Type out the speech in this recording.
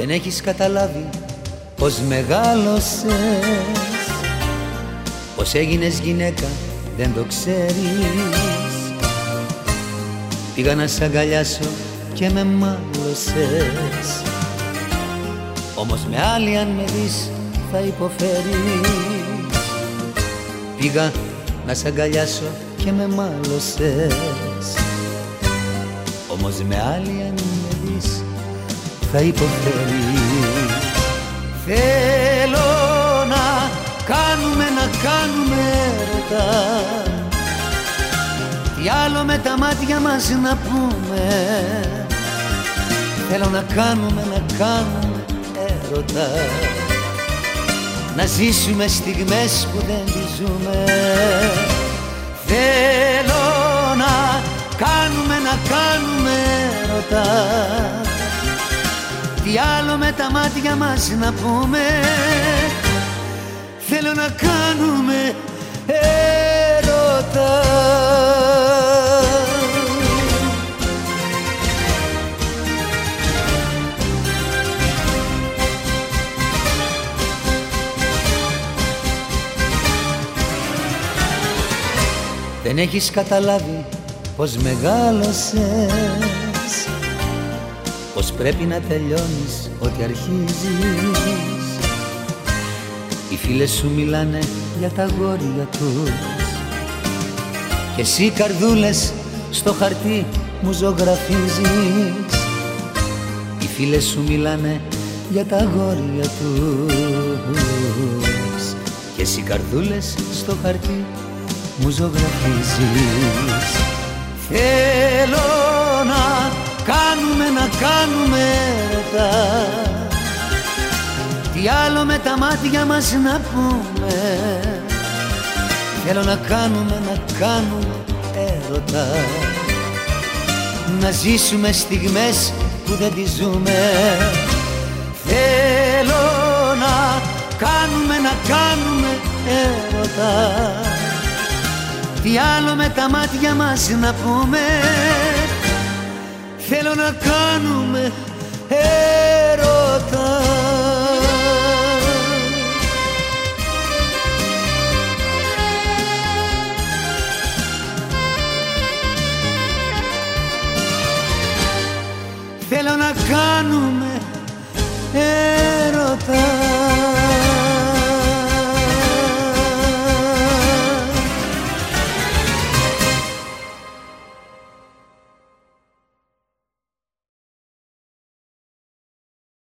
Δεν έχεις καταλάβει πως μεγάλωσες. Πως έγινες γυναίκα δεν το ξέρεις. Πήγα να σ' αγκαλιάσω και με μάλωσες. Όμως με άλλη αν με δεις θα υποφέρεις. Πήγα να σ' αγκαλιάσω και με μάλωσες. Όμως με άλλη αν με δεις θα υποφέρεις. Θέλω να κάνουμε, να κάνουμε έρωτα Τι άλλο με τα μάτια μας να πούμε. Θέλω να κάνουμε, να κάνουμε έρωτα Να ζήσουμε στιγμές που δεν τις ζούμε. Θέλω να κάνουμε, να κάνουμε έρωτα Τι άλλο με τα μάτια μας να πούμε. Θέλω να κάνουμε έρωτα. Δεν έχεις καταλάβει πως μεγάλωσες Πως πρέπει να τελειώνεις ό,τι αρχίζεις. Οι φίλες σου μιλάνε για τα γόρια τους. Και εσύ καρδούλες στο χαρτί μου ζωγραφίζεις. Οι φίλες σου μιλάνε για τα γόρια τους. Και εσύ καρδούλες στο χαρτί μου ζωγραφίζεις. Θέλω να κάνουμε, να κάνουμε έρωτα Τι άλλο με τα μάτια μας να πούμε. Θέλω να κάνουμε, να κάνουμε έρωτα. Να ζήσουμε στιγμές που δεν τις ζούμε. Θέλω να κάνουμε, να κάνουμε έρωτα. Τι άλλο με τα μάτια μας να πούμε Θέλω να κάνουμε έρωτα. Θέλω να κάνουμε έρωτα